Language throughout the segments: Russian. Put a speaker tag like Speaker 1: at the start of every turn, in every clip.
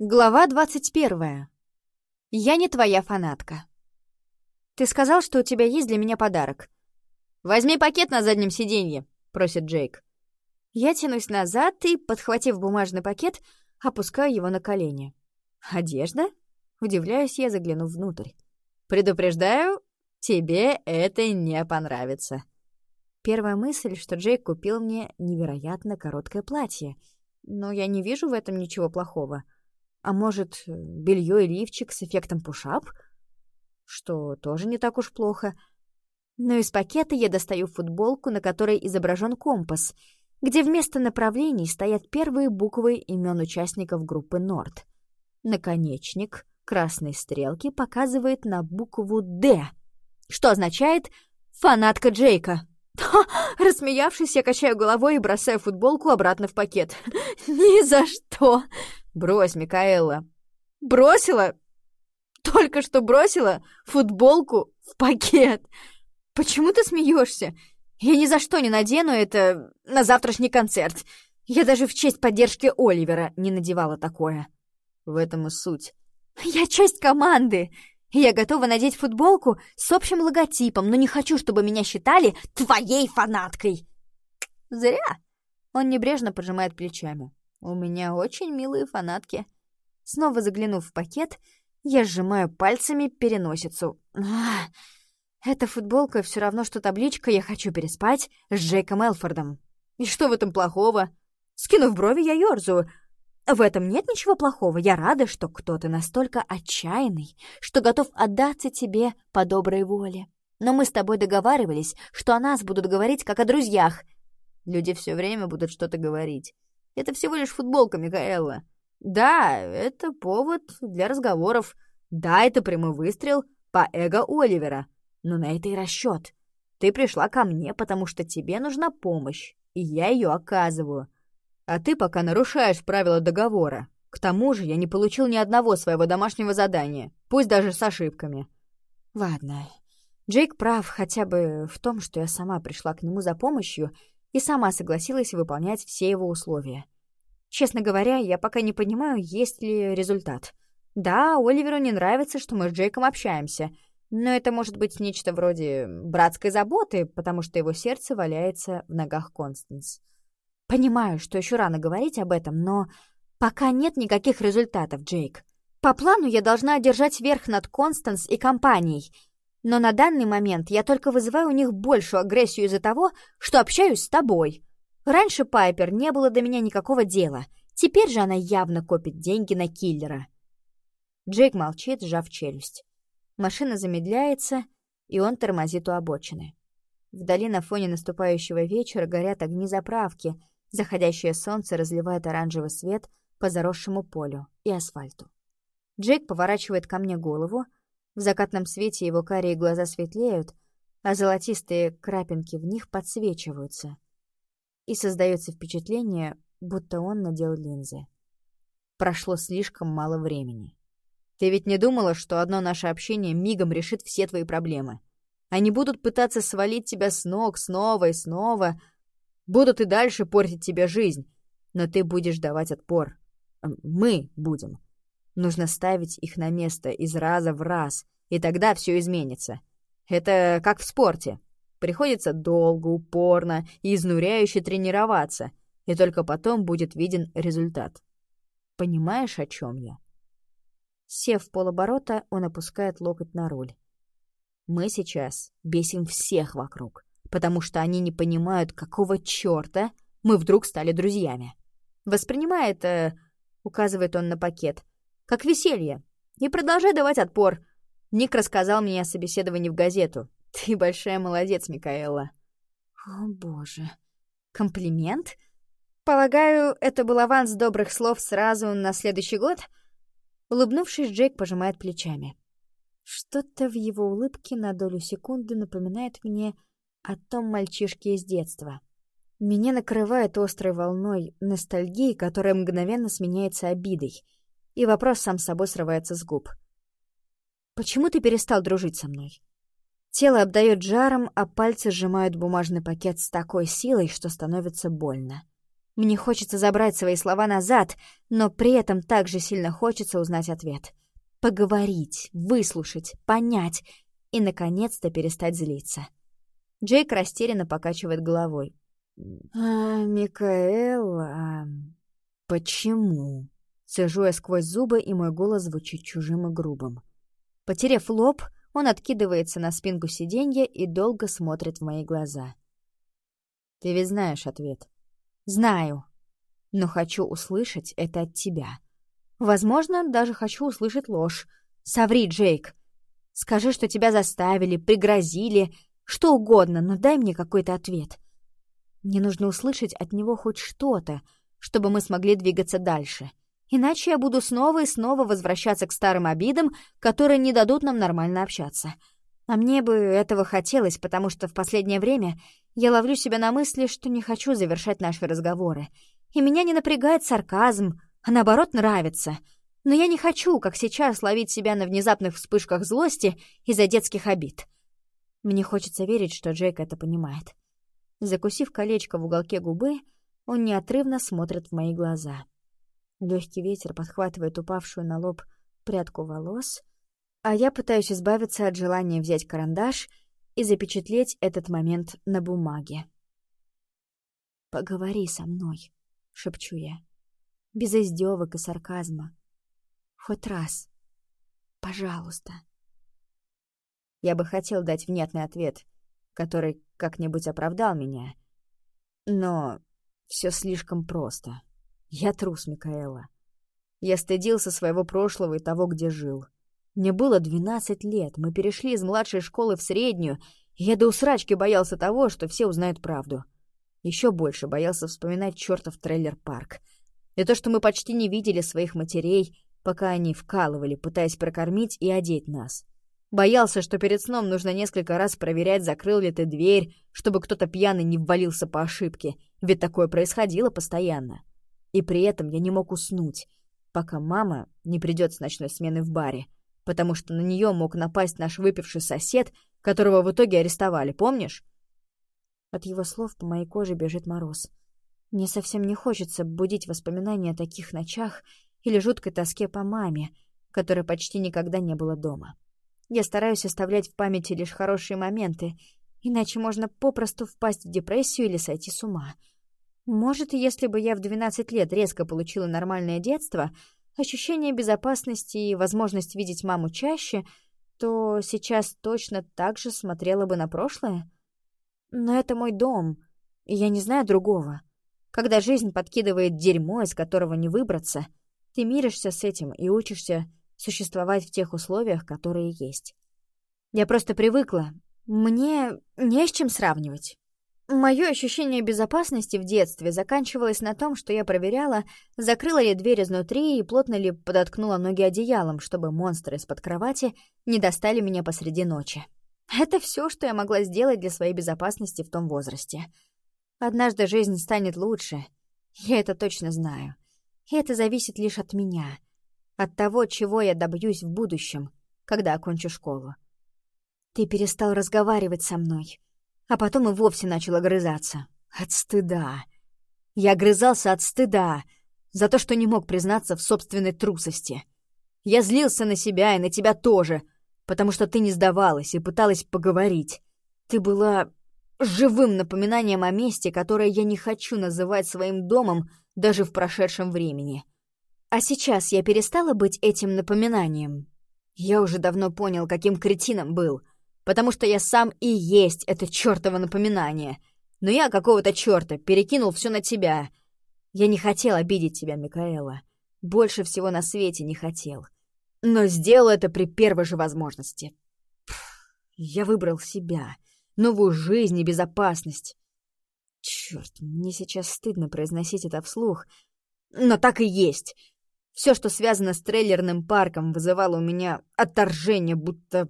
Speaker 1: Глава двадцать первая. Я не твоя фанатка. Ты сказал, что у тебя есть для меня подарок. «Возьми пакет на заднем сиденье», — просит Джейк. Я тянусь назад и, подхватив бумажный пакет, опускаю его на колени. «Одежда?» — удивляюсь я, заглянув внутрь. «Предупреждаю, тебе это не понравится». Первая мысль, что Джейк купил мне невероятно короткое платье, но я не вижу в этом ничего плохого — а может, белье и лифчик с эффектом пушап? Что тоже не так уж плохо. Но из пакета я достаю футболку, на которой изображен компас, где вместо направлений стоят первые буквы имен участников группы Норд. Наконечник красной стрелки показывает на букву «Д», что означает «фанатка Джейка». Рассмеявшись, я качаю головой и бросаю футболку обратно в пакет. «Ни за что!» «Брось, Микаэла!» «Бросила? Только что бросила футболку в пакет! Почему ты смеешься? Я ни за что не надену это на завтрашний концерт. Я даже в честь поддержки Оливера не надевала такое». В этом и суть. «Я часть команды!» Я готова надеть футболку с общим логотипом, но не хочу, чтобы меня считали твоей фанаткой. Зря. Он небрежно пожимает плечами. У меня очень милые фанатки. Снова заглянув в пакет, я сжимаю пальцами переносицу. Ах, эта футболка все равно, что табличка «Я хочу переспать» с Джейком Элфордом. И что в этом плохого? Скинув брови, я ёрзаю. В этом нет ничего плохого. Я рада, что кто-то настолько отчаянный, что готов отдаться тебе по доброй воле. Но мы с тобой договаривались, что о нас будут говорить как о друзьях. Люди все время будут что-то говорить. Это всего лишь футболка, Микаэла. Да, это повод для разговоров. Да, это прямой выстрел по эго Оливера. Но на это и расчет. Ты пришла ко мне, потому что тебе нужна помощь, и я ее оказываю. А ты пока нарушаешь правила договора. К тому же я не получил ни одного своего домашнего задания, пусть даже с ошибками. Ладно. Джейк прав хотя бы в том, что я сама пришла к нему за помощью и сама согласилась выполнять все его условия. Честно говоря, я пока не понимаю, есть ли результат. Да, Оливеру не нравится, что мы с Джейком общаемся, но это может быть нечто вроде братской заботы, потому что его сердце валяется в ногах Констанс. Понимаю, что еще рано говорить об этом, но пока нет никаких результатов, Джейк. По плану я должна одержать верх над Констанс и компанией — но на данный момент я только вызываю у них большую агрессию из-за того, что общаюсь с тобой. Раньше Пайпер не было до меня никакого дела. Теперь же она явно копит деньги на киллера. Джейк молчит, сжав челюсть. Машина замедляется, и он тормозит у обочины. Вдали на фоне наступающего вечера горят огни заправки, заходящее солнце разливает оранжевый свет по заросшему полю и асфальту. Джейк поворачивает ко мне голову, в закатном свете его карие глаза светлеют, а золотистые крапинки в них подсвечиваются. И создается впечатление, будто он надел линзы. Прошло слишком мало времени. Ты ведь не думала, что одно наше общение мигом решит все твои проблемы? Они будут пытаться свалить тебя с ног снова и снова, будут и дальше портить тебе жизнь, но ты будешь давать отпор. Мы будем. Нужно ставить их на место из раза в раз, и тогда все изменится. Это как в спорте. Приходится долго, упорно и изнуряюще тренироваться, и только потом будет виден результат. Понимаешь, о чем я? Сев в полоборота, он опускает локоть на руль. Мы сейчас бесим всех вокруг, потому что они не понимают, какого черта мы вдруг стали друзьями. Воспринимай это, указывает он на пакет, как веселье. И продолжай давать отпор. Ник рассказал мне о собеседовании в газету. Ты большая молодец, Микаэла. О, боже. Комплимент? Полагаю, это был аванс добрых слов сразу на следующий год? Улыбнувшись, Джейк пожимает плечами. Что-то в его улыбке на долю секунды напоминает мне о том мальчишке из детства. Меня накрывает острой волной ностальгии, которая мгновенно сменяется обидой — и вопрос сам собой срывается с губ. «Почему ты перестал дружить со мной?» Тело обдает жаром, а пальцы сжимают бумажный пакет с такой силой, что становится больно. Мне хочется забрать свои слова назад, но при этом также сильно хочется узнать ответ. Поговорить, выслушать, понять и, наконец-то, перестать злиться. Джейк растерянно покачивает головой. «А, Микаэла... Почему?» Сижу я сквозь зубы, и мой голос звучит чужим и грубым. Потерев лоб, он откидывается на спинку сиденья и долго смотрит в мои глаза. «Ты ведь знаешь ответ?» «Знаю. Но хочу услышать это от тебя. Возможно, даже хочу услышать ложь. Соври, Джейк. Скажи, что тебя заставили, пригрозили, что угодно, но дай мне какой-то ответ. Мне нужно услышать от него хоть что-то, чтобы мы смогли двигаться дальше. Иначе я буду снова и снова возвращаться к старым обидам, которые не дадут нам нормально общаться. А мне бы этого хотелось, потому что в последнее время я ловлю себя на мысли, что не хочу завершать наши разговоры. И меня не напрягает сарказм, а наоборот нравится. Но я не хочу, как сейчас, ловить себя на внезапных вспышках злости из-за детских обид. Мне хочется верить, что Джейк это понимает. Закусив колечко в уголке губы, он неотрывно смотрит в мои глаза. Легкий ветер подхватывает упавшую на лоб прядку волос, а я пытаюсь избавиться от желания взять карандаш и запечатлеть этот момент на бумаге. «Поговори со мной», — шепчу я, без издевок и сарказма. «Хоть раз. Пожалуйста». Я бы хотел дать внятный ответ, который как-нибудь оправдал меня. Но все слишком просто. Я трус, Микаэла. Я стыдился своего прошлого и того, где жил. Мне было 12 лет, мы перешли из младшей школы в среднюю, и я до усрачки боялся того, что все узнают правду. Еще больше боялся вспоминать чертов трейлер-парк. И то, что мы почти не видели своих матерей, пока они вкалывали, пытаясь прокормить и одеть нас. Боялся, что перед сном нужно несколько раз проверять, закрыл ли ты дверь, чтобы кто-то пьяный не ввалился по ошибке, ведь такое происходило постоянно. И при этом я не мог уснуть, пока мама не придет с ночной смены в баре, потому что на нее мог напасть наш выпивший сосед, которого в итоге арестовали, помнишь? От его слов по моей коже бежит мороз. Мне совсем не хочется будить воспоминания о таких ночах или жуткой тоске по маме, которой почти никогда не было дома. Я стараюсь оставлять в памяти лишь хорошие моменты, иначе можно попросту впасть в депрессию или сойти с ума. Может, если бы я в 12 лет резко получила нормальное детство, ощущение безопасности и возможность видеть маму чаще, то сейчас точно так же смотрела бы на прошлое? Но это мой дом, и я не знаю другого. Когда жизнь подкидывает дерьмо, из которого не выбраться, ты миришься с этим и учишься существовать в тех условиях, которые есть. Я просто привыкла. Мне не с чем сравнивать. Мое ощущение безопасности в детстве заканчивалось на том, что я проверяла, закрыла ли дверь изнутри и плотно ли подоткнула ноги одеялом, чтобы монстры из-под кровати не достали меня посреди ночи. Это все, что я могла сделать для своей безопасности в том возрасте. Однажды жизнь станет лучше, я это точно знаю. И это зависит лишь от меня — от того, чего я добьюсь в будущем, когда окончу школу. Ты перестал разговаривать со мной, а потом и вовсе начал огрызаться. От стыда. Я огрызался от стыда за то, что не мог признаться в собственной трусости. Я злился на себя и на тебя тоже, потому что ты не сдавалась и пыталась поговорить. Ты была живым напоминанием о месте, которое я не хочу называть своим домом даже в прошедшем времени. А сейчас я перестала быть этим напоминанием. Я уже давно понял, каким кретином был, потому что я сам и есть это чёртово напоминание. Но я какого-то чёрта перекинул всё на тебя. Я не хотел обидеть тебя, Микаэла. Больше всего на свете не хотел. Но сделал это при первой же возможности. Я выбрал себя, новую жизнь и безопасность. Чёрт, мне сейчас стыдно произносить это вслух, но так и есть. Все, что связано с трейлерным парком, вызывало у меня отторжение, будто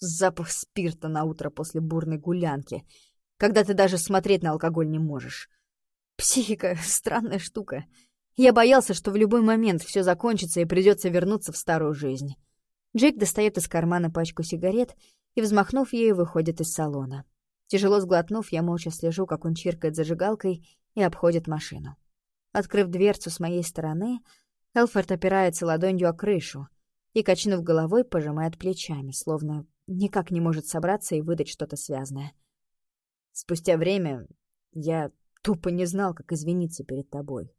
Speaker 1: запах спирта на утро после бурной гулянки, когда ты даже смотреть на алкоголь не можешь. Психика — странная штука. Я боялся, что в любой момент все закончится и придется вернуться в старую жизнь. Джейк достает из кармана пачку сигарет и, взмахнув ею, выходит из салона. Тяжело сглотнув, я молча слежу, как он чиркает зажигалкой и обходит машину. Открыв дверцу с моей стороны, Элфорд опирается ладонью о крышу и, качнув головой, пожимает плечами, словно никак не может собраться и выдать что-то связанное. Спустя время я тупо не знал, как извиниться перед тобой.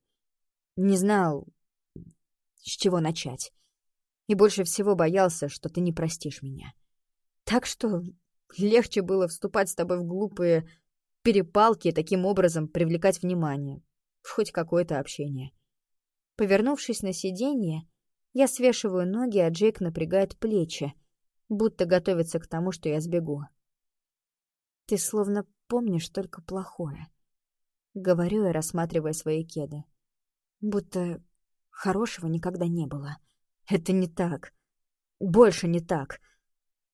Speaker 1: Не знал, с чего начать. И больше всего боялся, что ты не простишь меня. Так что легче было вступать с тобой в глупые перепалки и таким образом привлекать внимание, в хоть какое-то общение. Повернувшись на сиденье, я свешиваю ноги, а Джейк напрягает плечи, будто готовится к тому, что я сбегу. Ты словно помнишь только плохое. Говорю я, рассматривая свои кеды. Будто хорошего никогда не было. Это не так. Больше не так.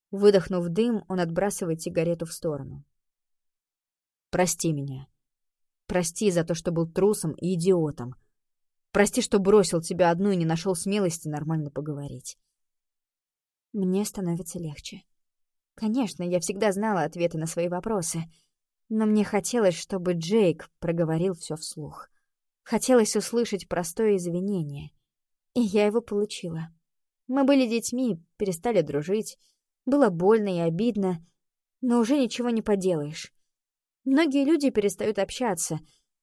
Speaker 1: Выдохнув дым, он отбрасывает сигарету в сторону. «Прости меня. Прости за то, что был трусом и идиотом. Прости, что бросил тебя одну и не нашел смелости нормально поговорить». Мне становится легче. Конечно, я всегда знала ответы на свои вопросы, но мне хотелось, чтобы Джейк проговорил все вслух. Хотелось услышать простое извинение. И я его получила. Мы были детьми, перестали дружить. Было больно и обидно, но уже ничего не поделаешь. Многие люди перестают общаться.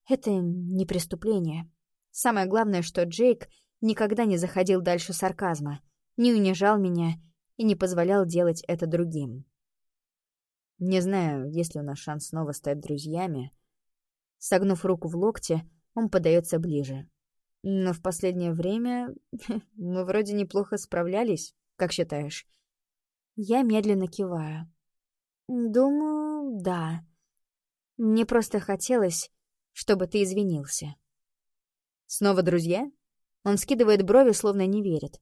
Speaker 1: Это не преступление. Самое главное, что Джейк никогда не заходил дальше сарказма, не унижал меня и не позволял делать это другим. Не знаю, есть ли у нас шанс снова стать друзьями. Согнув руку в локте, он подается ближе. Но в последнее время мы вроде неплохо справлялись, как считаешь? Я медленно киваю. Думаю, да. Мне просто хотелось, чтобы ты извинился. Снова друзья? Он скидывает брови, словно не верит.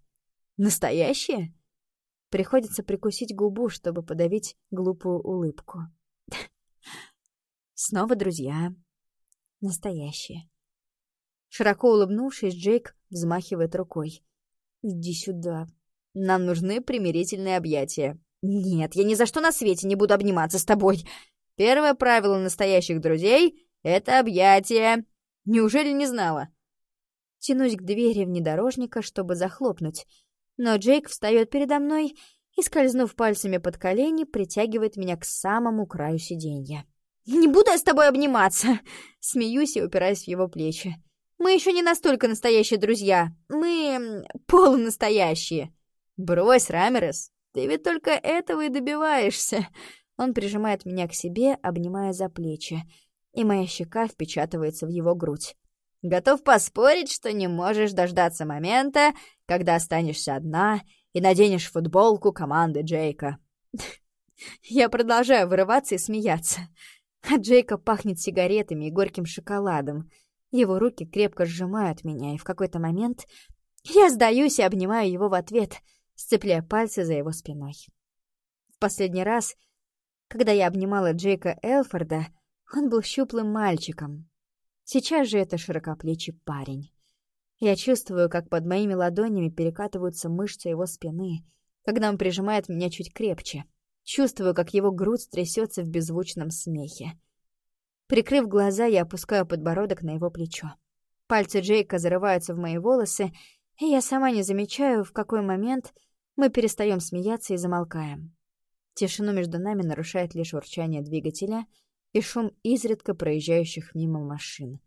Speaker 1: Настоящие? Приходится прикусить губу, чтобы подавить глупую улыбку. Снова друзья. Настоящие. Широко улыбнувшись, Джейк взмахивает рукой. «Иди сюда. Нам нужны примирительные объятия». «Нет, я ни за что на свете не буду обниматься с тобой. Первое правило настоящих друзей — это объятия. Неужели не знала?» Тянусь к двери внедорожника, чтобы захлопнуть, но Джейк встает передо мной и, скользнув пальцами под колени, притягивает меня к самому краю сиденья. «Не буду я с тобой обниматься!» Смеюсь и упираюсь в его плечи. Мы еще не настолько настоящие друзья. Мы полунастоящие. Брось, Рамерес, ты ведь только этого и добиваешься. Он прижимает меня к себе, обнимая за плечи, и моя щека впечатывается в его грудь. Готов поспорить, что не можешь дождаться момента, когда останешься одна и наденешь футболку команды Джейка. Я продолжаю вырываться и смеяться. От Джейка пахнет сигаретами и горьким шоколадом — его руки крепко сжимают меня, и в какой-то момент я сдаюсь и обнимаю его в ответ, сцепляя пальцы за его спиной. В последний раз, когда я обнимала Джейка Элфорда, он был щуплым мальчиком. Сейчас же это широкоплечий парень. Я чувствую, как под моими ладонями перекатываются мышцы его спины, когда он прижимает меня чуть крепче. Чувствую, как его грудь трясется в беззвучном смехе. Прикрыв глаза, я опускаю подбородок на его плечо. Пальцы Джейка зарываются в мои волосы, и я сама не замечаю, в какой момент мы перестаем смеяться и замолкаем. Тишину между нами нарушает лишь урчание двигателя и шум изредка проезжающих мимо машин.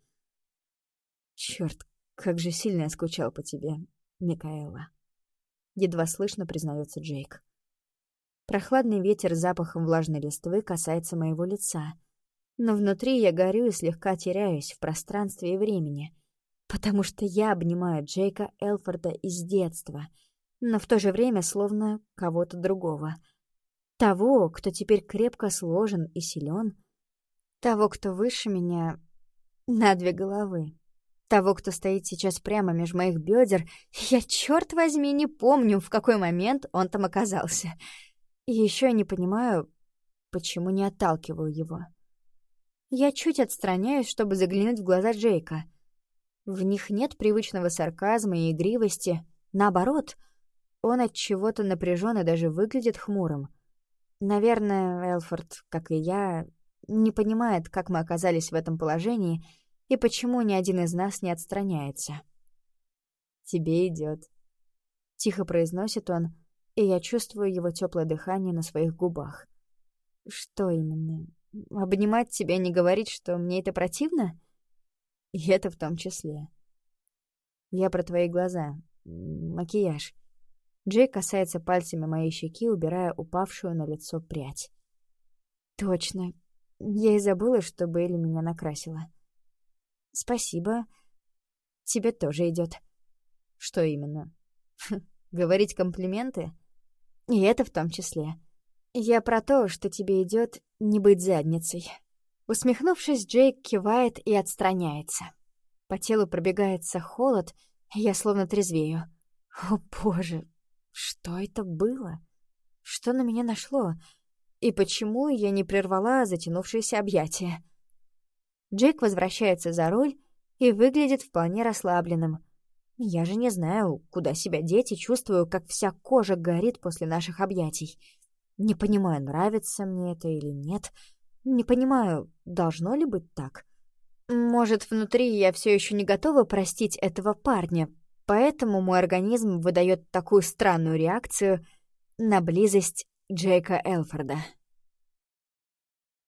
Speaker 1: Черт, как же сильно я скучал по тебе, Микаэла. Едва слышно признается Джейк. Прохладный ветер с запахом влажной листвы касается моего лица — но внутри я горю и слегка теряюсь в пространстве и времени, потому что я обнимаю Джейка Элфорда из детства, но в то же время словно кого-то другого. Того, кто теперь крепко сложен и силен, того, кто выше меня на две головы. Того, кто стоит сейчас прямо меж моих бедер, я, черт возьми, не помню, в какой момент он там оказался. И еще не понимаю, почему не отталкиваю его. Я чуть отстраняюсь, чтобы заглянуть в глаза Джейка. В них нет привычного сарказма и игривости. Наоборот, он от чего-то напряжен и даже выглядит хмурым. Наверное, Элфорд, как и я, не понимает, как мы оказались в этом положении, И почему ни один из нас не отстраняется?
Speaker 2: «Тебе идет, тихо произносит он, и я чувствую его теплое дыхание на своих губах.
Speaker 1: «Что именно? Обнимать тебя, не говорить, что мне это противно?»
Speaker 2: «И это в том числе. Я про твои глаза. Макияж». Джей касается пальцами моей щеки, убирая упавшую на лицо прядь.
Speaker 1: «Точно. Я и забыла, что Бейли меня накрасила. Спасибо. Тебе тоже идет.
Speaker 2: Что именно? Говорить комплименты?
Speaker 1: И это в том числе. Я про то, что тебе идет не быть задницей. Усмехнувшись, Джейк кивает и отстраняется. По телу пробегается холод, я словно трезвею. О, боже, что это было? Что на меня нашло? И почему я не прервала затянувшееся объятие? Джейк возвращается за руль и выглядит вполне расслабленным. Я же не знаю, куда себя деть и чувствую, как вся кожа горит после наших объятий. Не понимаю, нравится мне это или нет. Не понимаю, должно ли быть так. Может, внутри я все еще не готова простить этого парня, поэтому мой организм выдает такую странную реакцию на близость Джейка Элфорда.